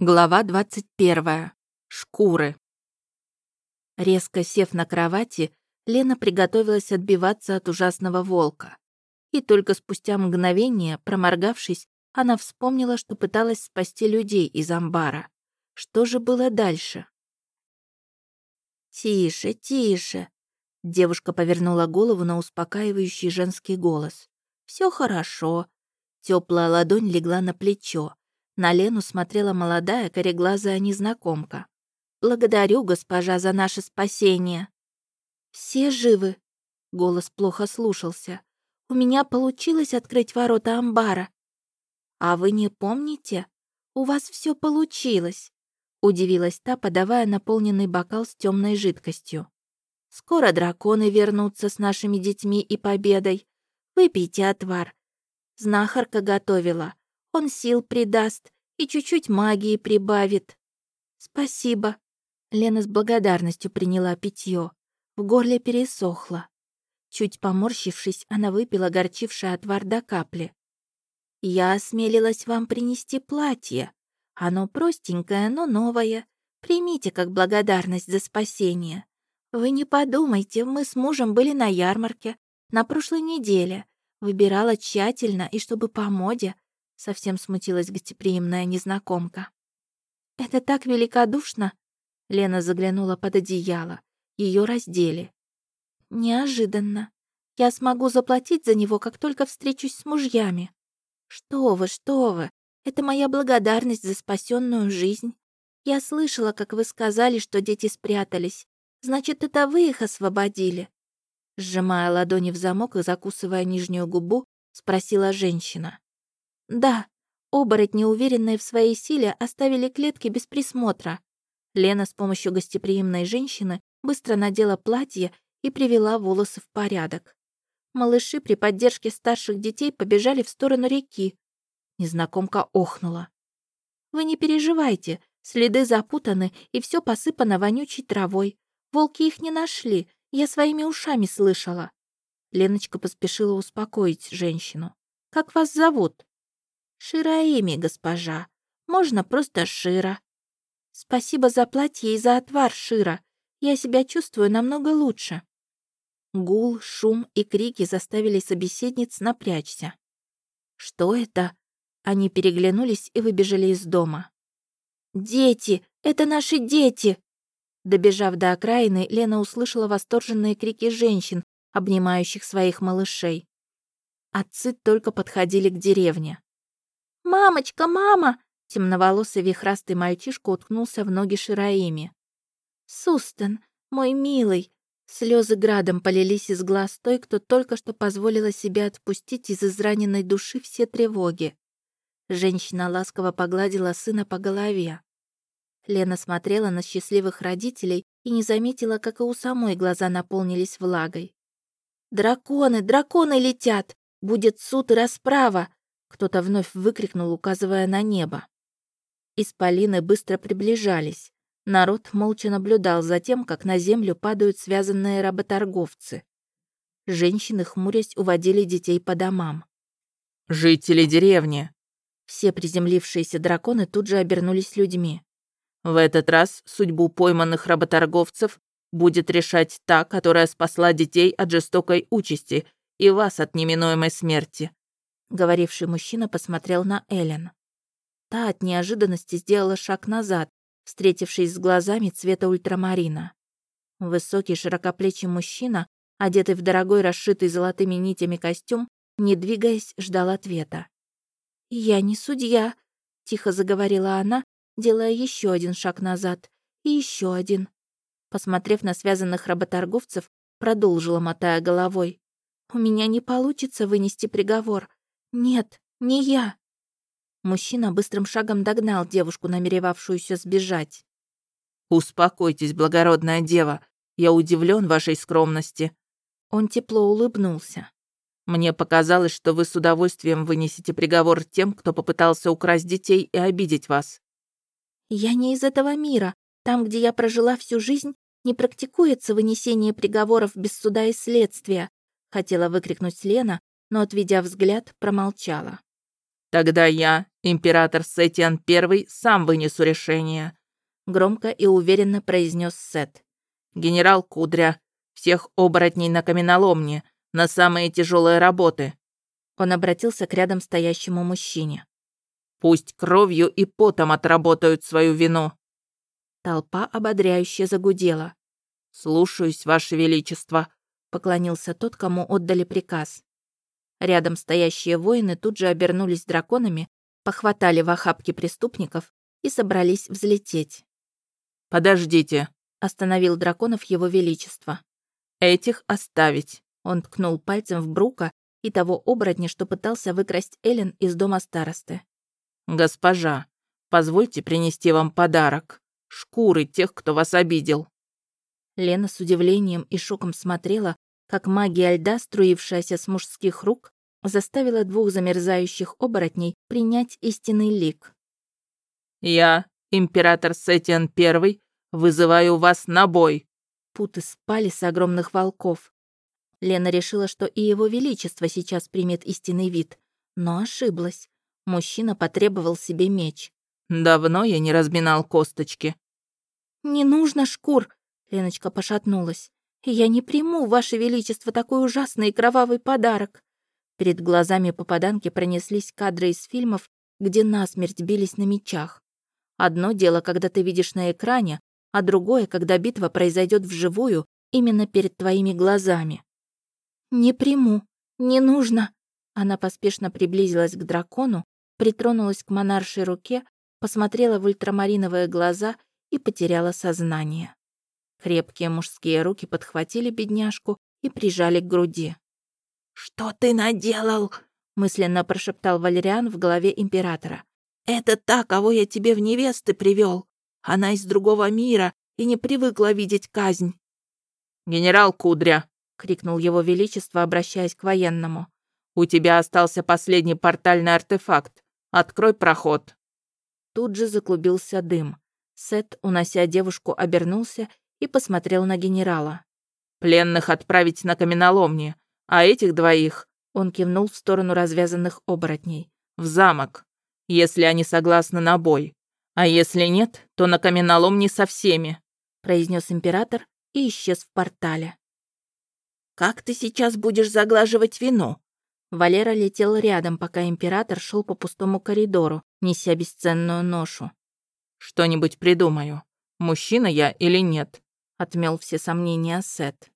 Глава 21. Шкуры. Резко сев на кровати, Лена приготовилась отбиваться от ужасного волка. И только спустя мгновение, проморгавшись, она вспомнила, что пыталась спасти людей из амбара. Что же было дальше? «Тише, тише!» Девушка повернула голову на успокаивающий женский голос. Все хорошо». Теплая ладонь легла на плечо. На Лену смотрела молодая кореглазая незнакомка. «Благодарю, госпожа, за наше спасение». «Все живы?» Голос плохо слушался. «У меня получилось открыть ворота амбара». «А вы не помните? У вас все получилось», — удивилась та, подавая наполненный бокал с темной жидкостью. «Скоро драконы вернутся с нашими детьми и победой. Выпейте отвар. Знахарка готовила. Он сил придаст и чуть-чуть магии прибавит. Спасибо. Лена с благодарностью приняла питье. В горле пересохло. Чуть поморщившись, она выпила горчивший отвар до капли. «Я осмелилась вам принести платье. Оно простенькое, но новое. Примите как благодарность за спасение. Вы не подумайте, мы с мужем были на ярмарке на прошлой неделе. Выбирала тщательно и чтобы по моде. Совсем смутилась гостеприимная незнакомка. «Это так великодушно!» Лена заглянула под одеяло. Ее раздели. «Неожиданно. Я смогу заплатить за него, как только встречусь с мужьями. Что вы, что вы! Это моя благодарность за спасенную жизнь. Я слышала, как вы сказали, что дети спрятались. Значит, это вы их освободили?» Сжимая ладони в замок и закусывая нижнюю губу, спросила женщина. Да, оборотни, уверенные в своей силе, оставили клетки без присмотра. Лена с помощью гостеприимной женщины быстро надела платье и привела волосы в порядок. Малыши при поддержке старших детей побежали в сторону реки. Незнакомка охнула. «Вы не переживайте, следы запутаны, и все посыпано вонючей травой. Волки их не нашли, я своими ушами слышала». Леночка поспешила успокоить женщину. «Как вас зовут?» «Шираими, госпожа. Можно просто Шира». «Спасибо за платье и за отвар, Шира. Я себя чувствую намного лучше». Гул, шум и крики заставили собеседниц напрячься. «Что это?» Они переглянулись и выбежали из дома. «Дети! Это наши дети!» Добежав до окраины, Лена услышала восторженные крики женщин, обнимающих своих малышей. Отцы только подходили к деревне. «Мамочка, мама!» Темноволосый вихрастый мальчишка уткнулся в ноги Шираими. «Сустан, мой милый!» Слезы градом полились из глаз той, кто только что позволила себе отпустить из израненной души все тревоги. Женщина ласково погладила сына по голове. Лена смотрела на счастливых родителей и не заметила, как и у самой глаза наполнились влагой. «Драконы, драконы летят! Будет суд и расправа!» Кто-то вновь выкрикнул, указывая на небо. Исполины быстро приближались. Народ молча наблюдал за тем, как на землю падают связанные работорговцы. Женщины, хмурясь, уводили детей по домам. «Жители деревни!» Все приземлившиеся драконы тут же обернулись людьми. «В этот раз судьбу пойманных работорговцев будет решать та, которая спасла детей от жестокой участи и вас от неминуемой смерти. Говоривший мужчина посмотрел на Эллен. Та от неожиданности сделала шаг назад, встретившись с глазами цвета ультрамарина. Высокий широкоплечий мужчина, одетый в дорогой расшитый золотыми нитями костюм, не двигаясь, ждал ответа. «Я не судья», — тихо заговорила она, делая еще один шаг назад и еще один. Посмотрев на связанных работорговцев, продолжила, мотая головой. «У меня не получится вынести приговор. «Нет, не я!» Мужчина быстрым шагом догнал девушку, намеревавшуюся сбежать. «Успокойтесь, благородная дева. Я удивлен вашей скромности». Он тепло улыбнулся. «Мне показалось, что вы с удовольствием вынесете приговор тем, кто попытался украсть детей и обидеть вас». «Я не из этого мира. Там, где я прожила всю жизнь, не практикуется вынесение приговоров без суда и следствия», хотела выкрикнуть Лена, но, отведя взгляд, промолчала. «Тогда я, Император Сетиан I сам вынесу решение», — громко и уверенно произнес Сет. «Генерал Кудря, всех оборотней на каменоломне, на самые тяжелые работы». Он обратился к рядом стоящему мужчине. «Пусть кровью и потом отработают свою вину». Толпа ободряюще загудела. «Слушаюсь, Ваше Величество», — поклонился тот, кому отдали приказ. Рядом стоящие воины тут же обернулись драконами, похватали в охапке преступников и собрались взлететь. «Подождите», — остановил драконов его величество. «Этих оставить». Он ткнул пальцем в Брука и того оборотня, что пытался выкрасть Эллен из дома старосты. «Госпожа, позвольте принести вам подарок. Шкуры тех, кто вас обидел». Лена с удивлением и шоком смотрела, как магия льда, струившаяся с мужских рук, заставила двух замерзающих оборотней принять истинный лик. «Я, император Сетиан I, вызываю вас на бой!» Путы спали с огромных волков. Лена решила, что и его величество сейчас примет истинный вид, но ошиблась. Мужчина потребовал себе меч. «Давно я не разминал косточки». «Не нужно шкур!» — Леночка пошатнулась. «Я не приму, Ваше Величество, такой ужасный и кровавый подарок!» Перед глазами попаданки пронеслись кадры из фильмов, где насмерть бились на мечах. Одно дело, когда ты видишь на экране, а другое, когда битва произойдет вживую, именно перед твоими глазами. «Не приму, не нужно!» Она поспешно приблизилась к дракону, притронулась к монаршей руке, посмотрела в ультрамариновые глаза и потеряла сознание. Крепкие мужские руки подхватили бедняжку и прижали к груди. «Что ты наделал?» — мысленно прошептал Валериан в голове императора. «Это та, кого я тебе в невесты привел. Она из другого мира и не привыкла видеть казнь». «Генерал Кудря!» — крикнул его величество, обращаясь к военному. «У тебя остался последний портальный артефакт. Открой проход». Тут же заклубился дым. Сет, унося девушку, обернулся и посмотрел на генерала. «Пленных отправить на каменоломни. А этих двоих, он кивнул в сторону развязанных оборотней, в замок, если они согласны на бой. А если нет, то на каменолом не со всеми, произнес император и исчез в портале. «Как ты сейчас будешь заглаживать вину?» Валера летел рядом, пока император шел по пустому коридору, неся бесценную ношу. «Что-нибудь придумаю. Мужчина я или нет?» — отмел все сомнения Сет.